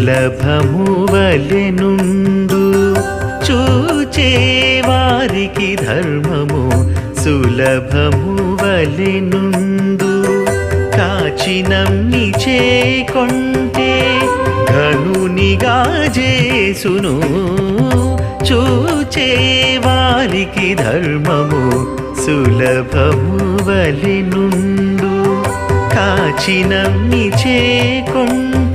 సులభము వలెనుండు చూచే వారికి ధర్మము సులభము వలెనుండు కాచి నమ్మి చేకొంటే ఘనునిగా చేసును. చూచే వారికి ధర్మము సులభము వలెనుండు కాచి నమ్మి చేకొంటే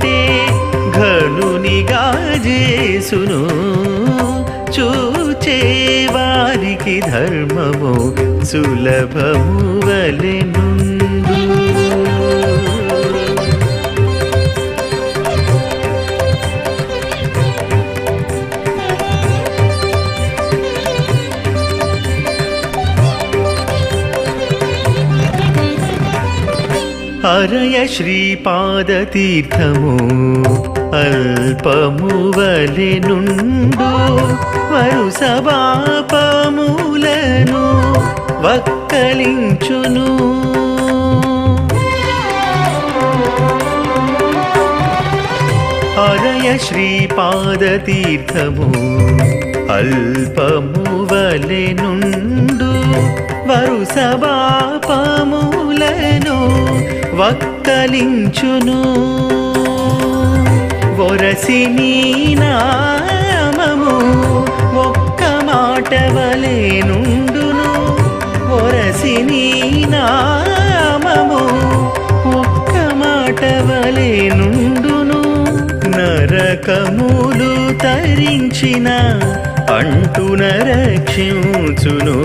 ఘనునిగా చేసును చూచే వారికి ధర్మము సులభము వలెను హరయ శ్రీపాదతీర్థము అల్పము వలెనుండు వరుస పాపములను వక్కలించును. అరయ శ్రీపాదతీర్థము అల్పము వలెనుండు వరుస పాపములను వక్కలించును. ఒరసి నీ నామము ఒక్క మాట వలెనుండును వరసి నీ నామము ఒక్క మాట వలెనుండును నరకములు తరించిన అంటున రక్షించును.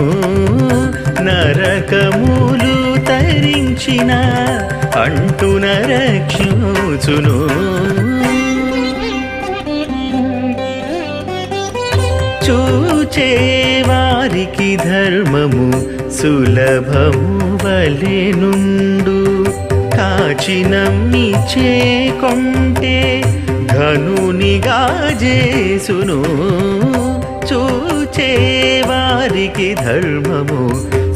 నరకములు తరించిన అంటున రక్షించును. చూచే వారికి ధర్మము సులభము వలెనుండు కాచి నమ్మి చేకొంటే ధనునిగా చేసును చూచే వారికి ధర్మము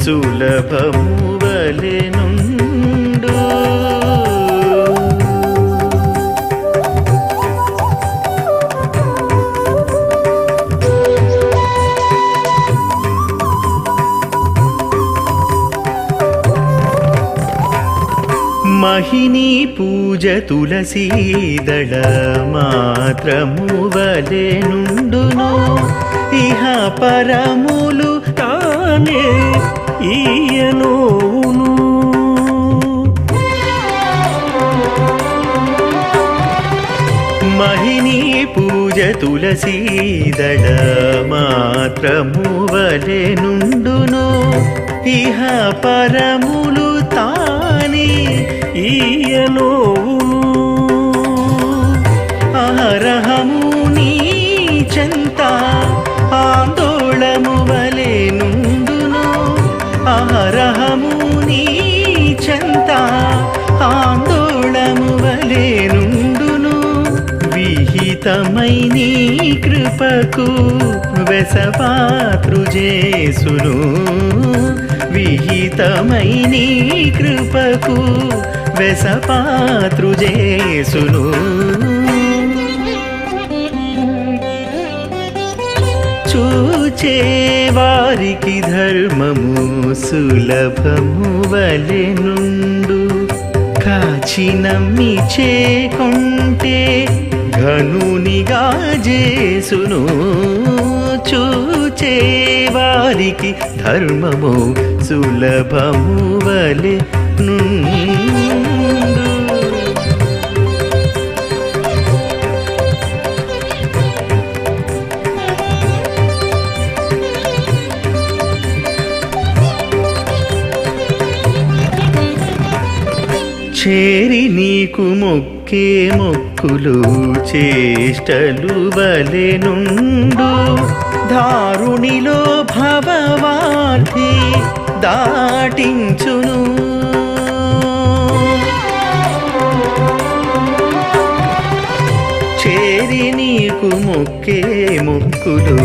సులభము వలెనుండు మహిని పూజ తులసీదళ మాత్రము వలెనుండును ఇహ పరములు తానే ఈయనోను మహిని పూజ తులసీదళ మాత్రము వలెనుండును ఇహ పరములు తానే ఈయనోను అహరహము నీ చెంత ఆందోళము వలె నుండును. అహరహము నీ చెంత ఆందోళము వలెనుండును విహితమై నీ కృపకు వెసపాతృజేసును విహితమై నీ కృపకు వెసపాతృజేసును చూచే వారికి ధర్మము సులభము వలెనుండు కాచి నమ్మి చేకొంటే ఘనునిగా చేసును చూచే వారికి ధర్మము సులభము వలె చేరి నీకు మొక్కే మొక్క మొక్కులు చేష్టలు వలెనుండు దారుణిలో భవవాధి దాటించును. చేరి నీకు మొక్కే మొక్కులు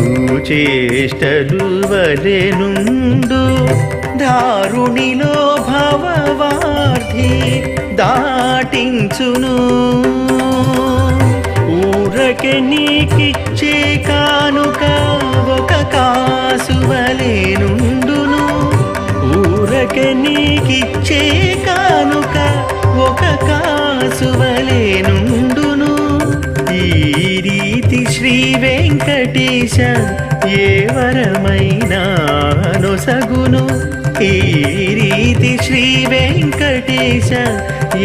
చేష్టలు వలెనుండు దారుణిలో భవవార్థి దాటించును. ఊరకే నీకిచ్చే కానుక ఒక కాసువలే నుండును. ఊరకే నీకిచ్చే కానుక ఒక కాసువలే నుండును. ఈ రీతి శ్రీ వెంకటేశ ఏ వరమైనా నొసగును. ఈ రీతి శ్రీ వెంకటేశ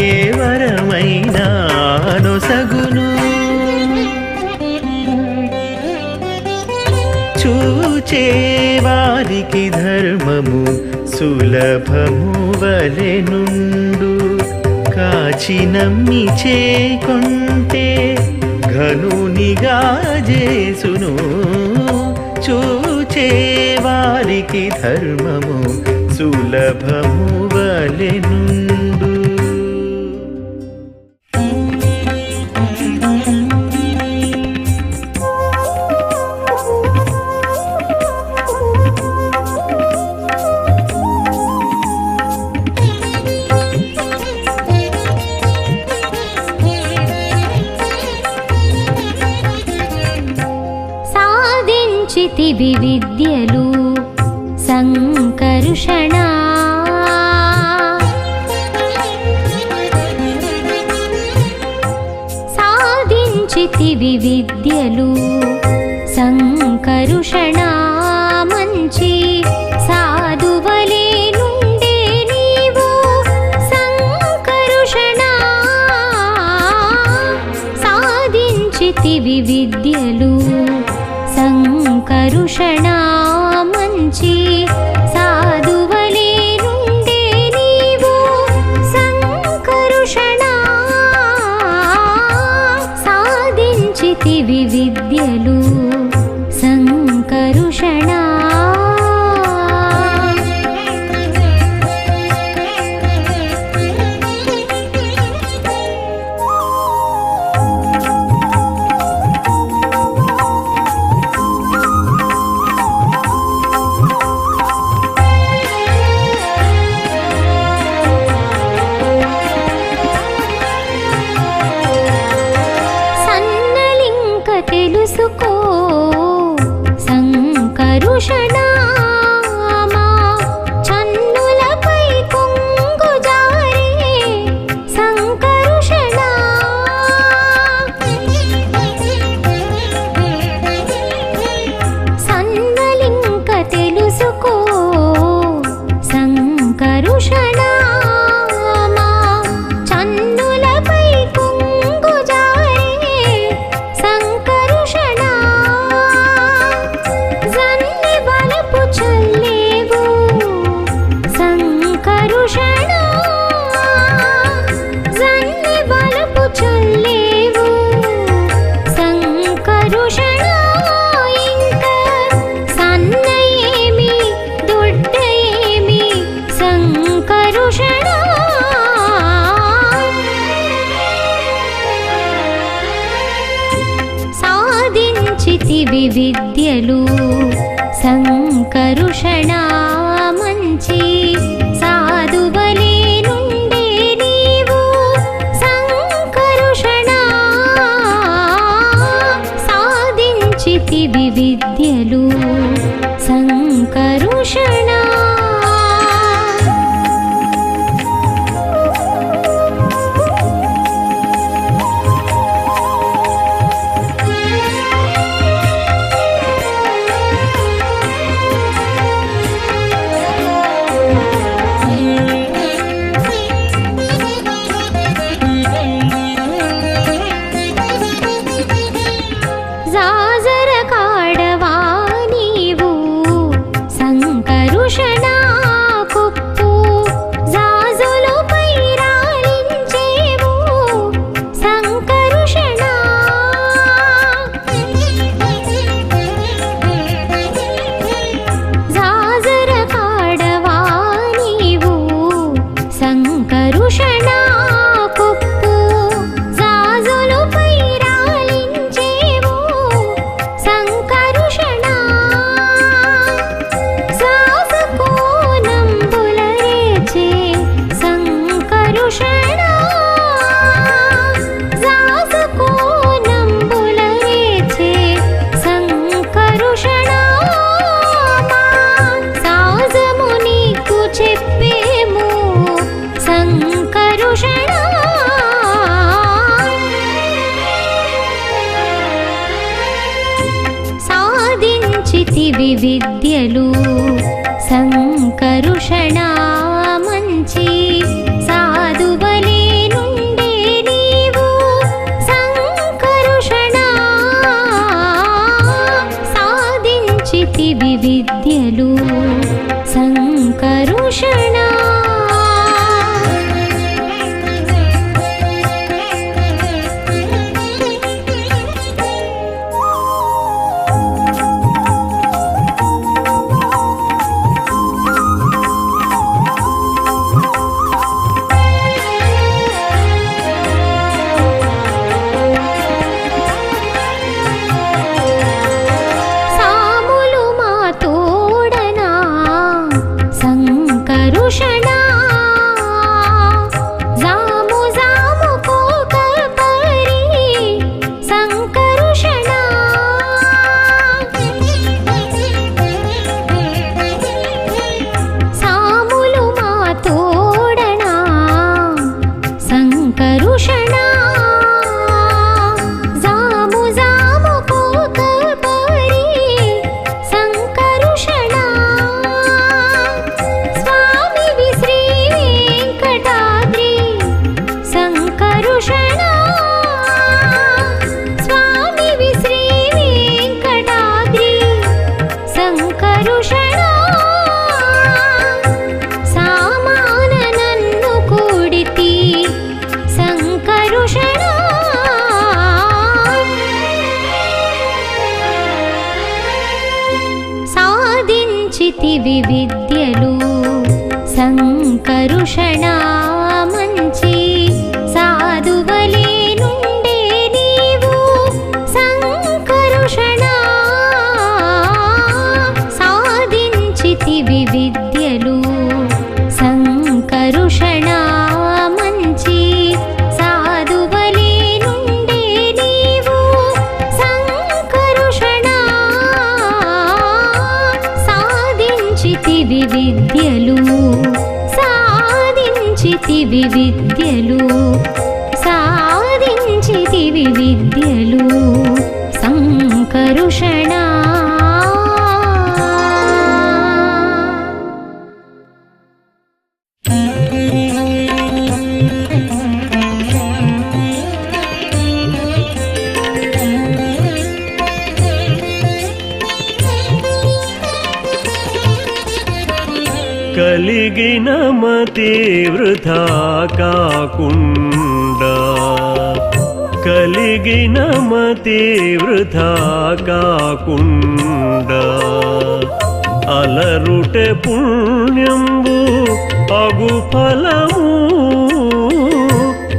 ఏ వరమైనా సగును చూచే వారికి ధర్మము సులభము వలెనుండు కాచి నమ్మి చేకుంటే ఘనునిగా జేసును చూచే వారికి ధర్మము సులభము వలె సాధించితివి విద్యలు suku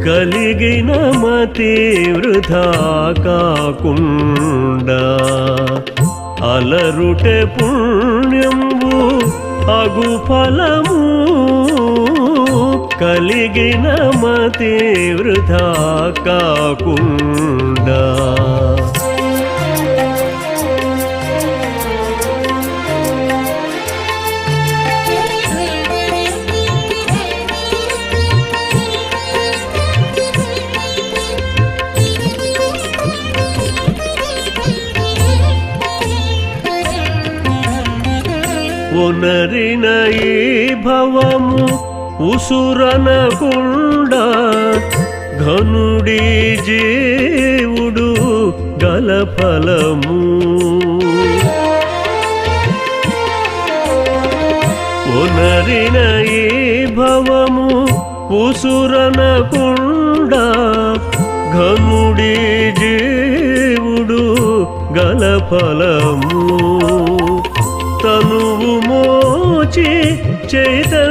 కలిగిన మతి వృధా కాకుండా అలరుటె పుణ్యంబు అగు ఫలము కలిగిన మతి వృధా కాకుండా ఉనరిన ఈ భవము ఉసురనకుండా ఘనుడి జీవుడు గల ఫలము ఉనరిన ఈ భవము ఉసురనకుండా ఘనుడి జీవుడు గల ఫలము తనువు మోచి చైతన్యాత్ముని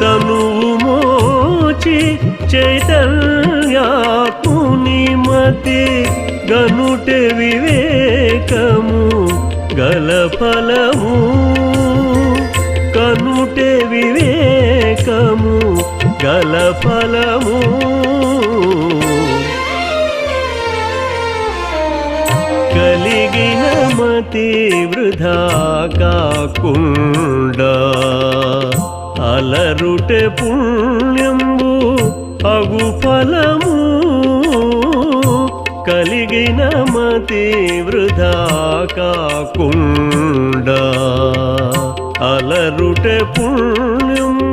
తనువు మోచి చైతన్యాత్ముని మతి గనుటె వివేకము గల ఫలము కనుటె వివేకము గల ఫలము మతి వృధా కాకుండా అలరుటె పుణ్యంబు అగు ఫలము కలిగిన మతి వృధా కాకుండా అలరుటే పుణ్యము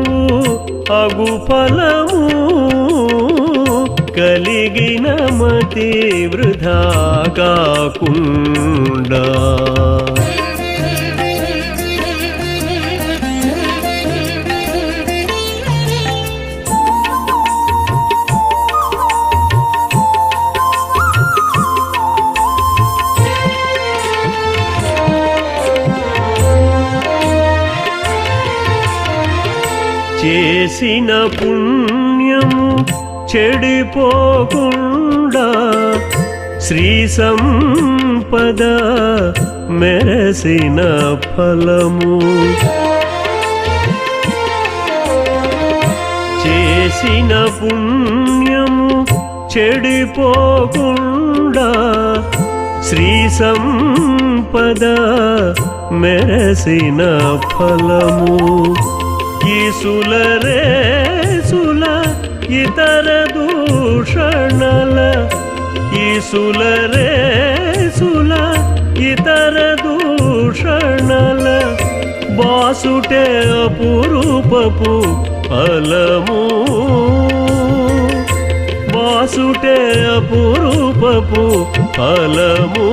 అగు ఫలము కలిగిన మతి వృధా కాకుండా. చేసిన పుణ్య చెడిపోకుండా శ్రీ సంపద మెరసిన ఫలము చేసిన పుణ్యము చెడిపోకుండా శ్రీ సంపద మెరసిన ఫలము. ఈసులరేసుల ఇతర దూషణల ఈసులరేసుల ఇతర దూషణల బాసుటే అపురూపపు ఫలము బాసుటే అపురూపపు ఫలము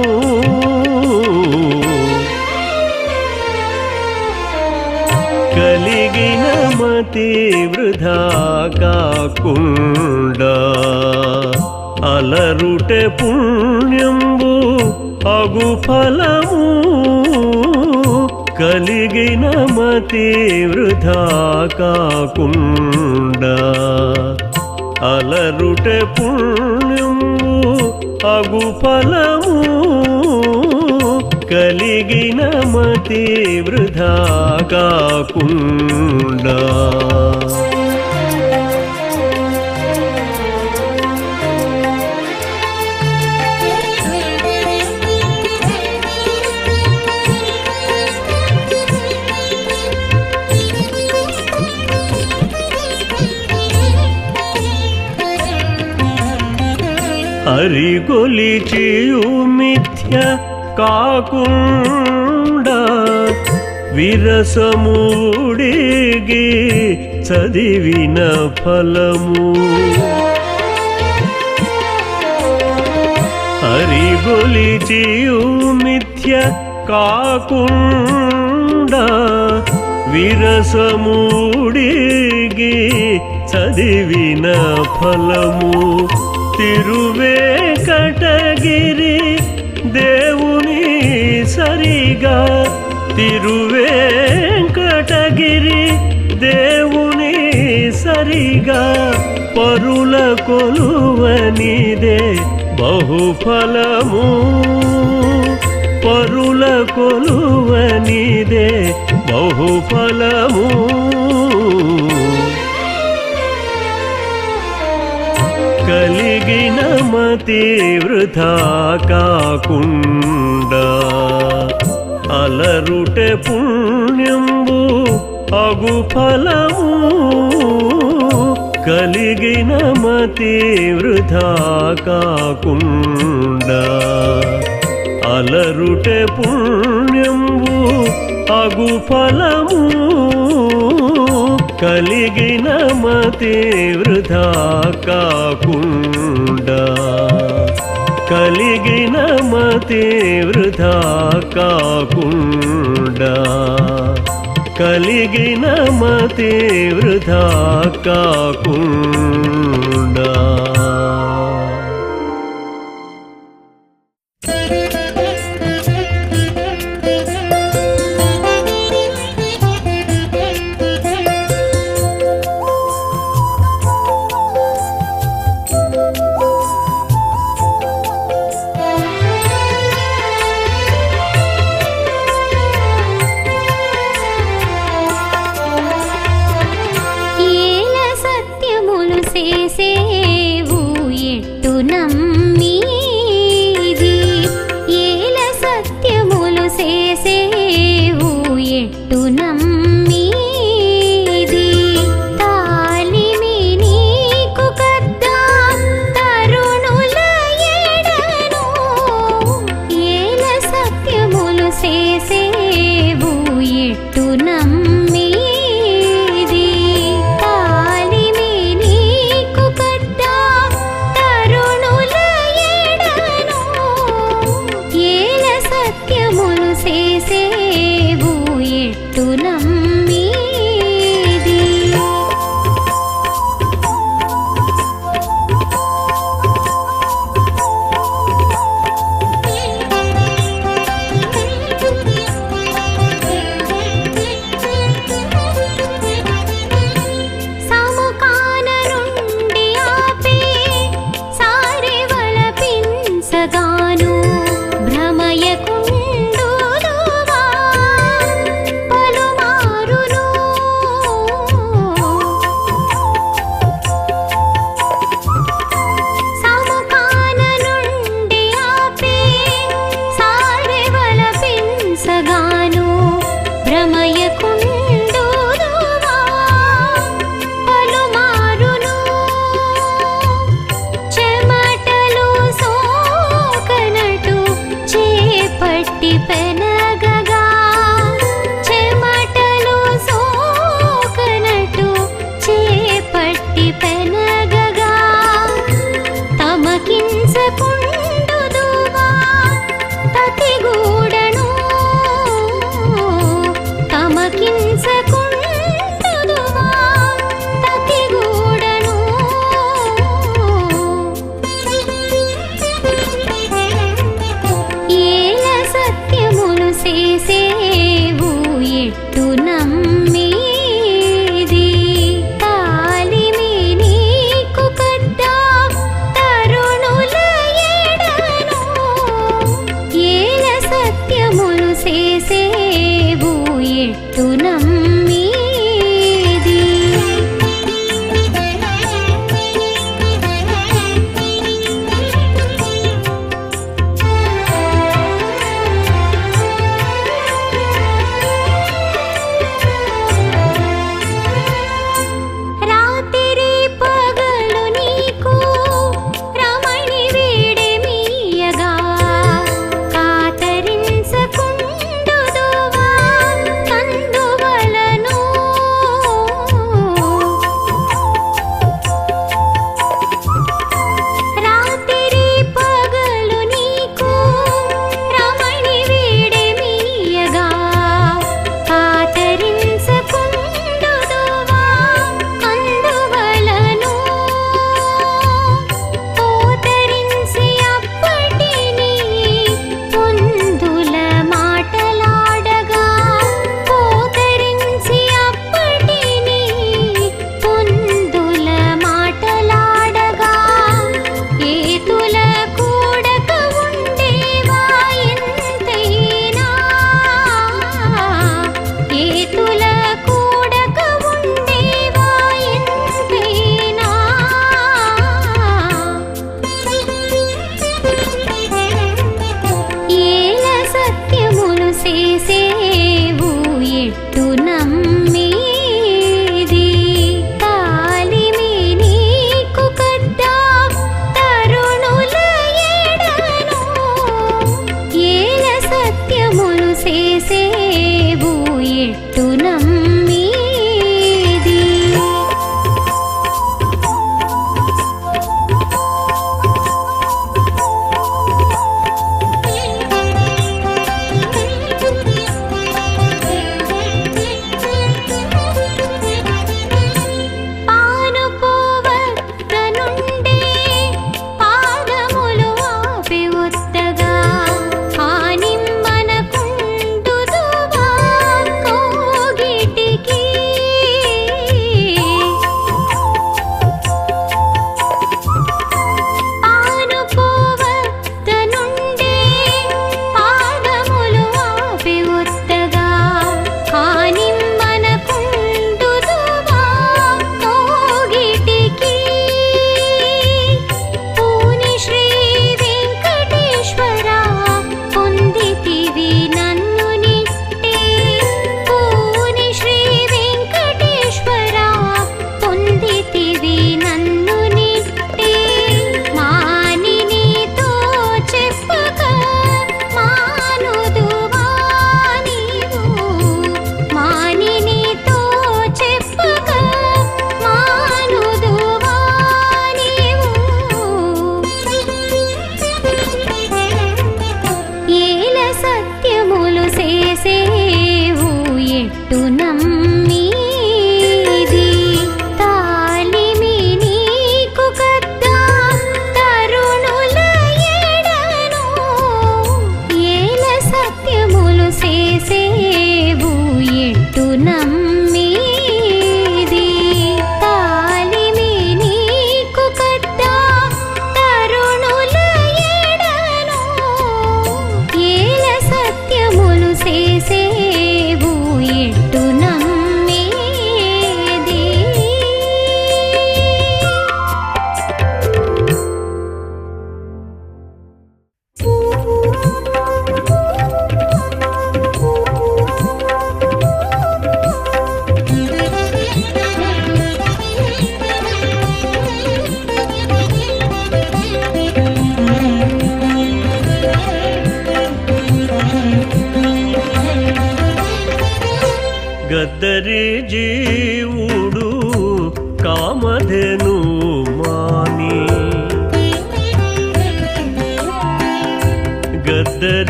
మతి వృధా కాకుండా అలరుటే పుణ్యంబు అగు ఫలము కలిగిన మతి వృధా కాకుండా అలరుటే పుణ్యంబు అగు ఫలము కలిగిన మతి వృధా కాకుండా. అరిగొలిచియు మిథ్య కాకుండా విరసముడిగి చదివిన ఫలము. హరిగొలిచియు మిథ్య కాకుండా విరసముడిగి చదివిన ఫలము. తిరువేకటగిరి దే సరిగా తిరువేంకటగిరి దేవుని సరిగా పరుల కొలువనిదే బహుఫలము. పరుల కొలువనిదే బహుఫలము. కలిగిన మతి వృధా కాకుండా అలరుటే పుణ్యంబు అగు ఫలము కలిగిన మతి వృధా కాకుండా అలరుటే పుణ్యంబు అగు ఫలము కలిగిన మతి వృధా కాకుండా. కలిగిన మతి వృధా కాకుండా. కలిగిన మతి వృధా కాకుండా. 也。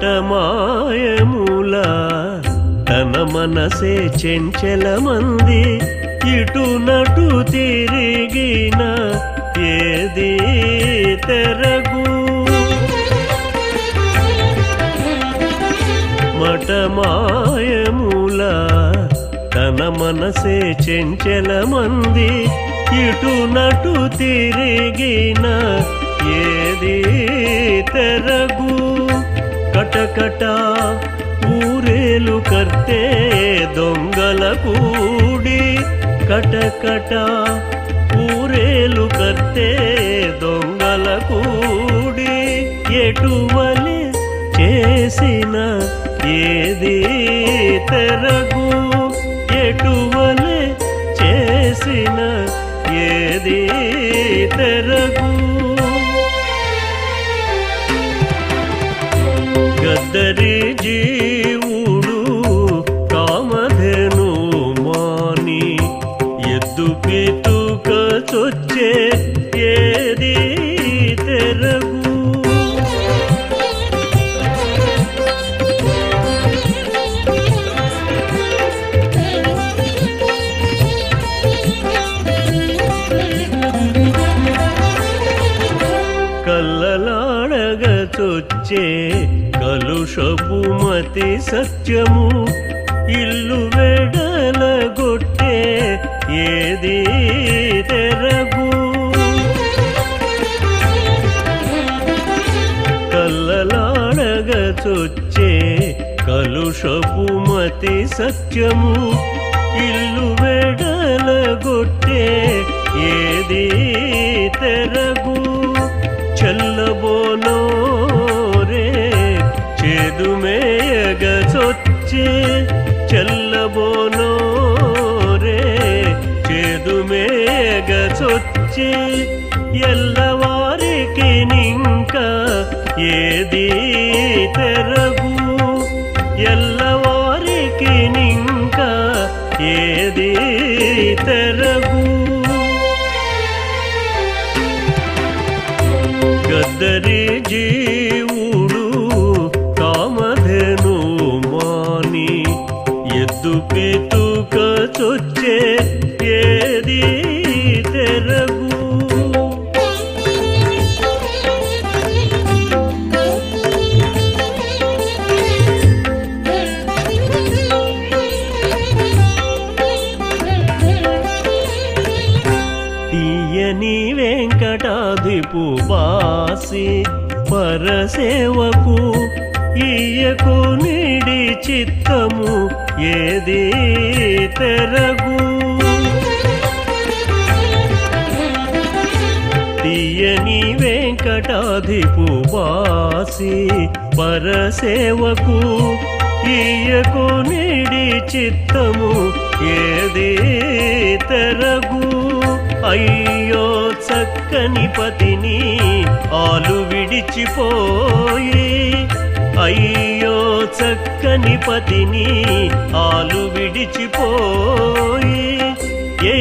మటమాయముల తన మనసే చెంచలమంది ఇటు నటు తిరిగిన ఏది తెరగు? మటమాయముల తన మనసే చెంచలమంది ఇటు నటు తిరిగిన ఏది తెరగు? కటకట ఊరేలు కర్తే దొంగల కూడి. కటకట ఊరేలు కర్తే దొంగల కూడి. ఎటువలి చేసిన ఏది తెరగు? ఎటువలి చేసిన ఏది జీవుడు కామధేను మాని ఎద్దు పితుక చొచ్చే మతి సత్యము ఇల్లు వెడలగొట్టే ఏది తెరగు? కల్లలాడగ చొచ్చే కలుషపు మతి సత్యము ఇల్లు చల్లబోనో రే చేదు చేదుమేయగ చొచ్చి ఎల్లవారికి నింక ఏది తెరగు ఎల్లవారికి నింక ఏది తెరగు గద్దరి జీ పితుక ఏది తెరగు? తీయని వెంకటాధిపు బాసి పరసేవకు ఈయకు నిడి చిత్తము ఏది? తెరగు తీయని వెంకటాధిపు బాసి పరసేవకు ఈయకు నిడి చిత్తము ఏది తెరగు. అయ్యో చక్కని పతిని ఆలు విడిచిపోయి అయ్యో చక్కని పతిని ఆలు విడిచిపోయి ఏ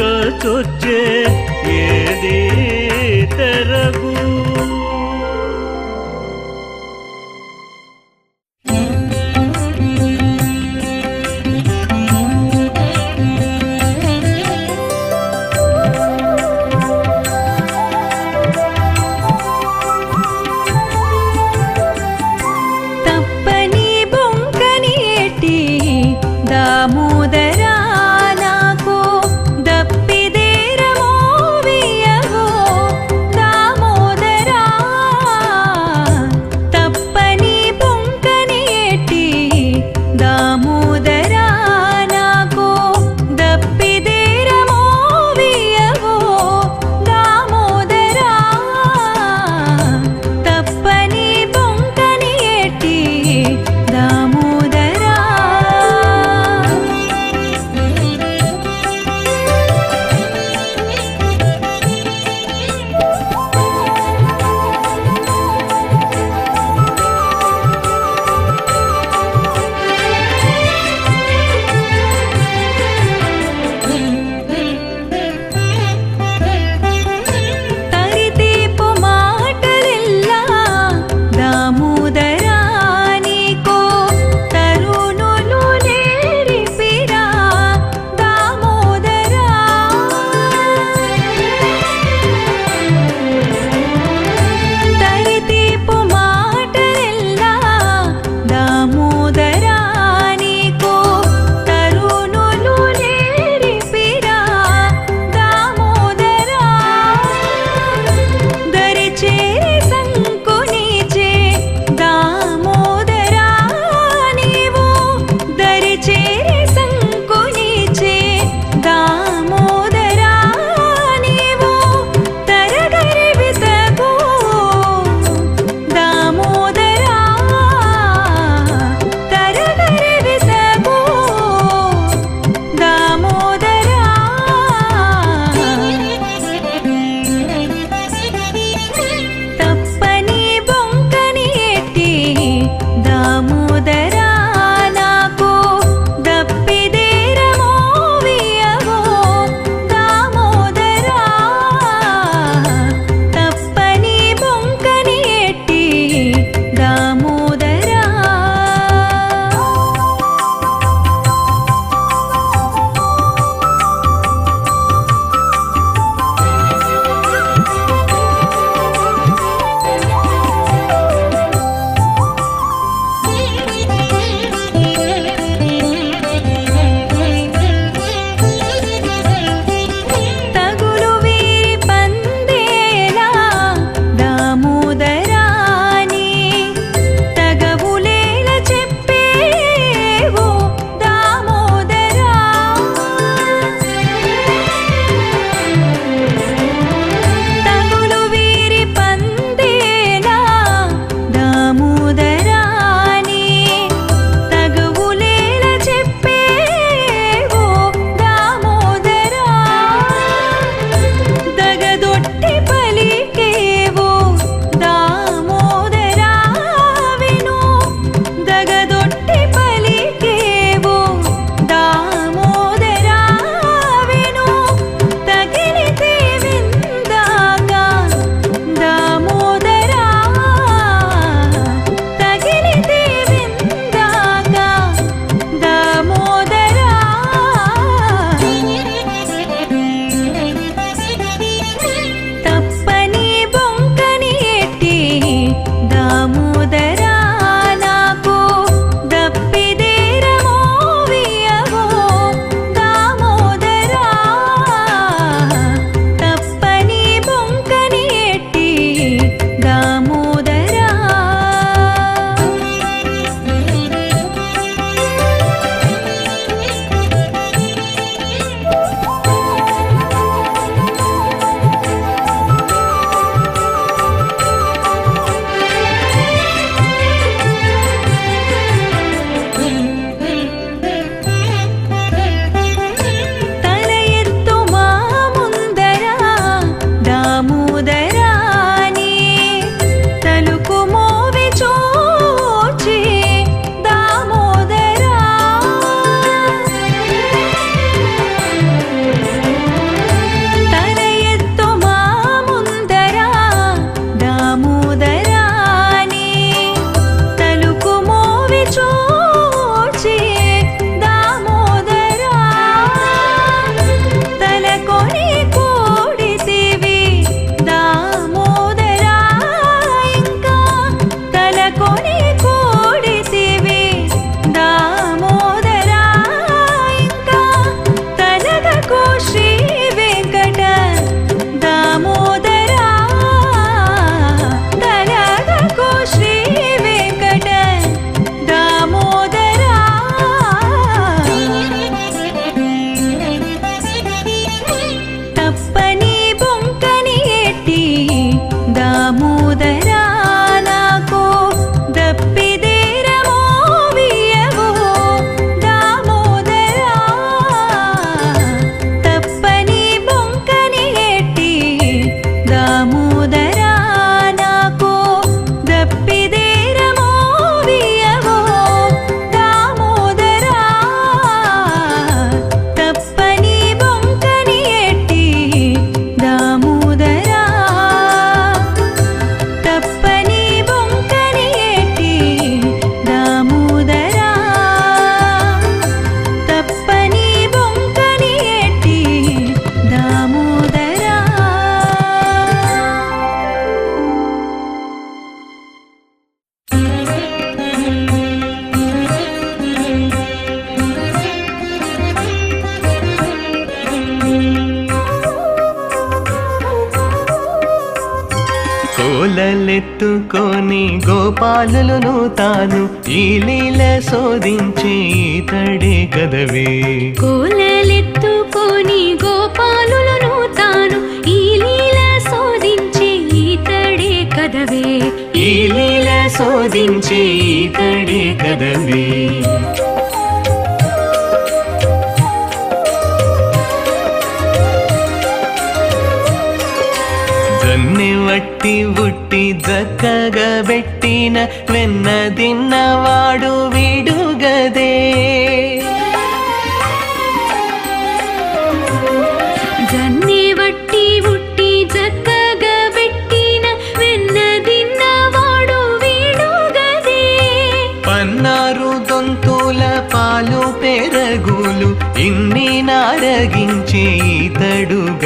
చొచ్చే ఏది?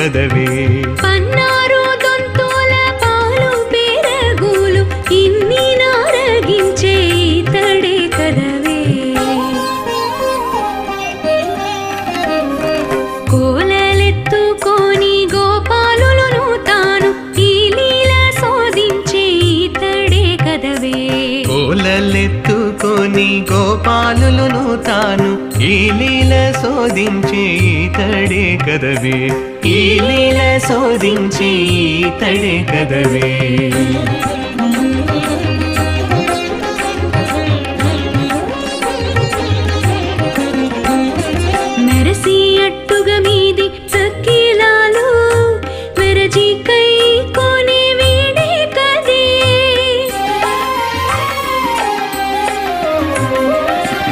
గదవే పన్నారు దొంతుల పాలు పెరగులు ఇన్ని నారగించే ఈతడే కదవే. కోలలెత్తుకొని గోపాలులను తాను ఈ లీల శోధించే ఈతడే కదవే. కోలలెత్తుకొని గోపాలులను తాను ఈ లీల శోధించే ఈతడే కదవే. శోధించి తడే కదవే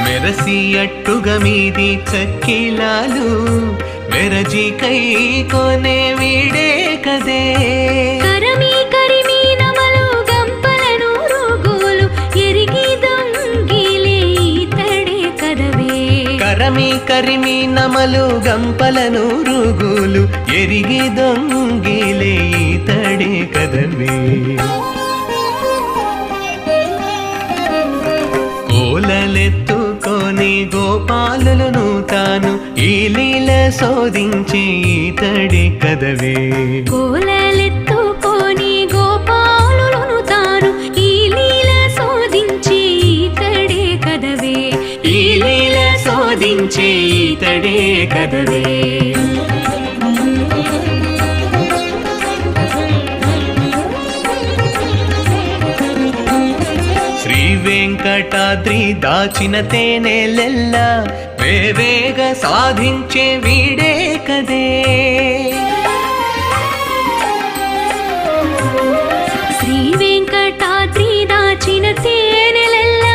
మెరసి అట్టుగా మీది చక్కిలాలు మెరజి కై కొని వీడే కదే. కరమి కరిమి నమలు గంపలను రుగులు ఎరిగి దొంగిలే ఈతడే కదవే. కరమి కరిమి నమలు గంపలను రుగులు ఎరిగి దొంగిలే ఈతడే కదవే. గోపాలులను తాను ఈ లీల శోధించి ఈతడే కదవే. కోలలెత్తుకొని గోపాలులను తాను ఈ లీల శోధించి ఈతడే కదవే. ఈ లీల శోధించి ఈతడే కదవే. వెంకటాద్రి దాచిన తేనెలెల్ల వేవేగ సాధించే వీడే కదే. శ్రీ వెంకటాద్రి దాచిన తేనెలెల్లా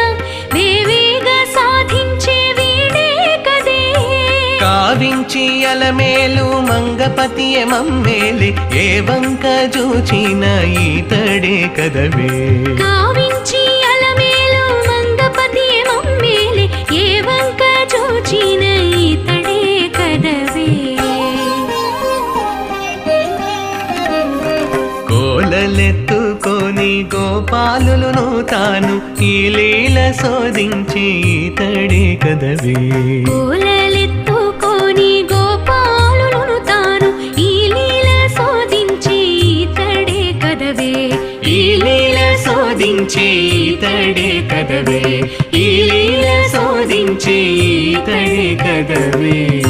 వేవేగ సాధించే వీడే కదే. కావించి అలమేలు మంగపతి మమ్మేలి ఏ వంక చూచిన ఈతడే కదవే. కావించి గోపాలులను తాను ఈ లీల శోధించి ఈతడే కదవే. కోలలెత్తుకొని గోపాలులను తాను ఈ లీల శోధించి ఈతడే కదవే. ఈ లీల శోధించి ఈతడే కదవే. ఈ లీల శోధించి ఈతడే కదవే.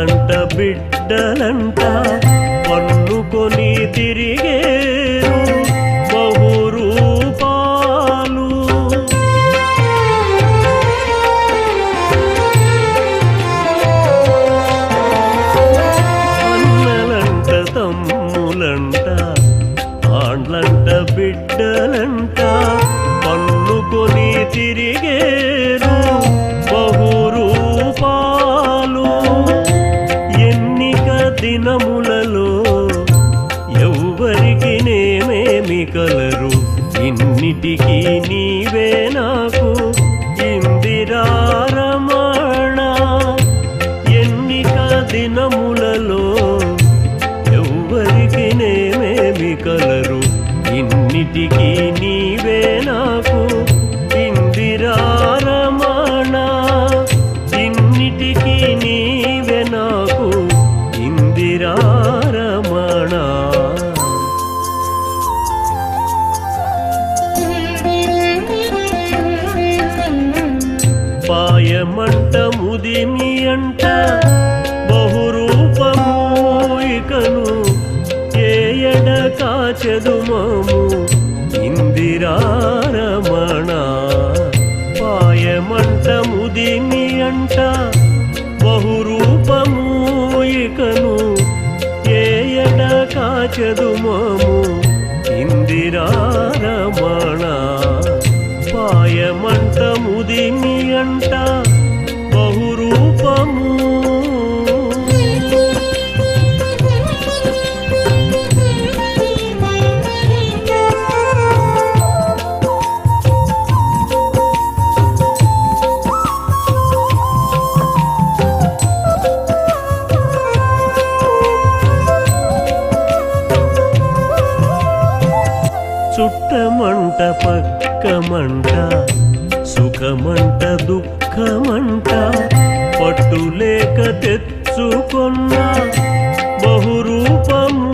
ఆండ్లంట బిడ్డలంట పన్నుకొని తిరిగేరు. పక్కమంట సుఖమంట దుఃఖమంట పట్టులేక తెచ్చుకున్న బహురూపము.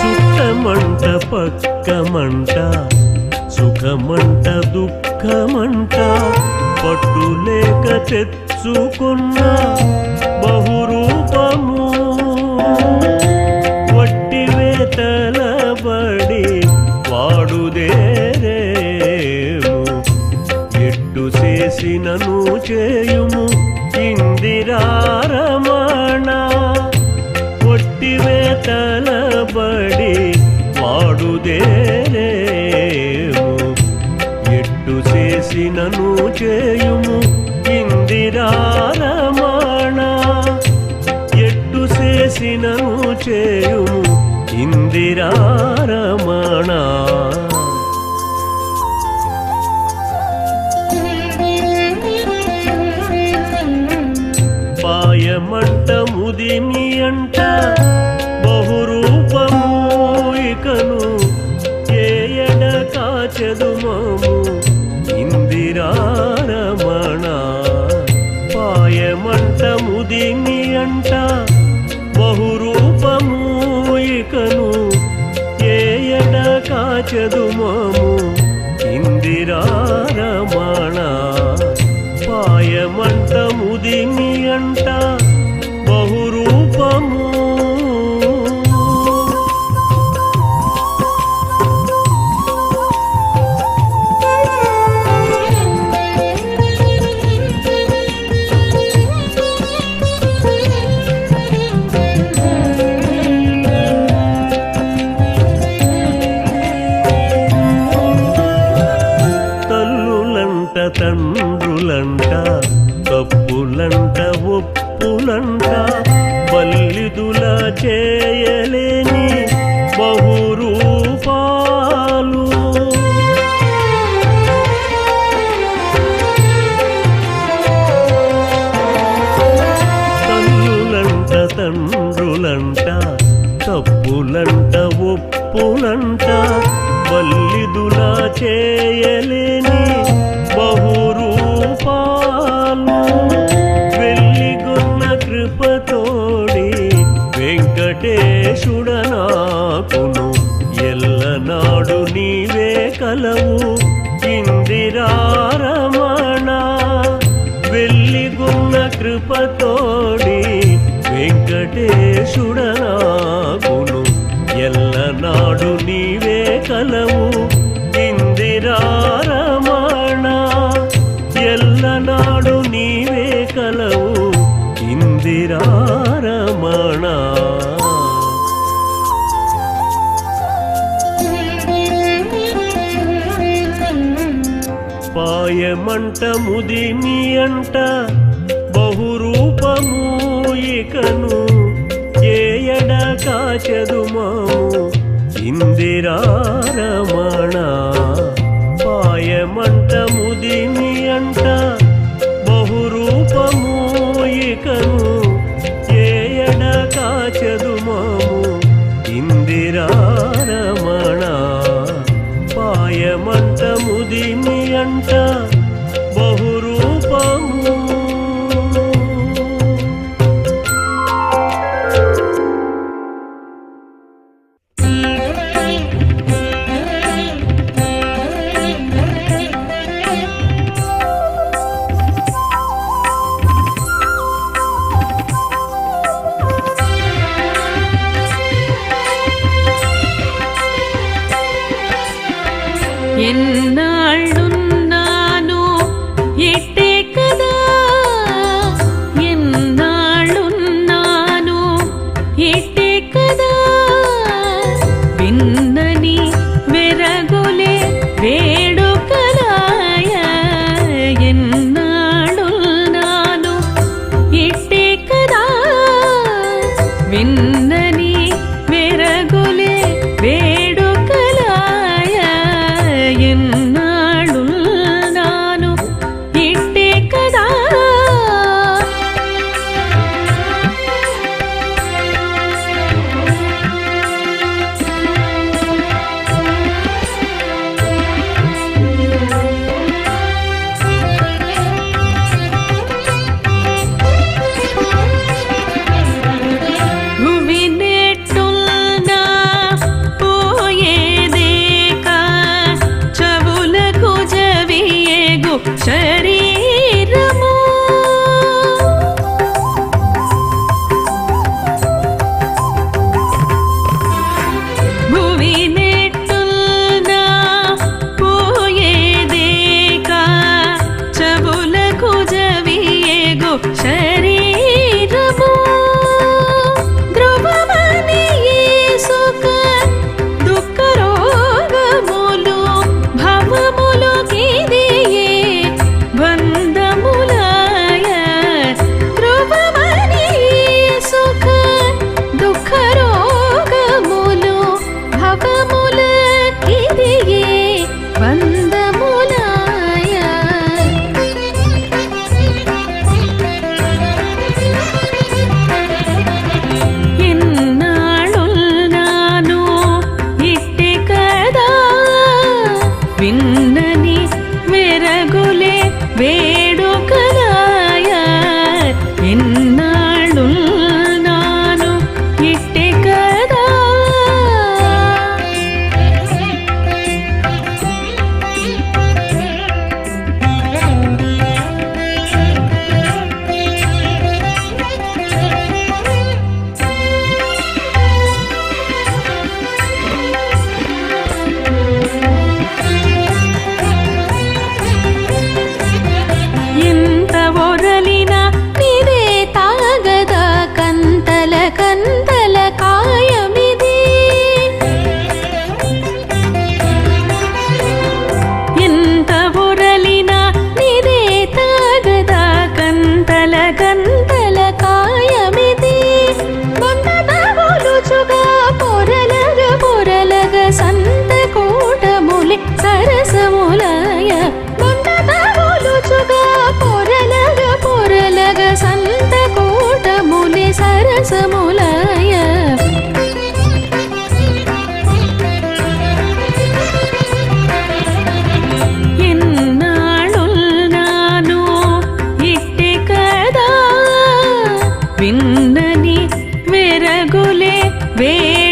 సుఖమంట పక్కమంట సుఖమంట దుఃఖమంట పట్టులేక తెచ్చుకున్నా చేసినను చేయుము ఇందిరారమణ. కొట్టివే బడి వాడుదే ఎట్టు చేసినను చేయుము ఇందిరారమణ. ఎట్టు చేసినను చేయు மனதுமா ఇందిరారమణ வே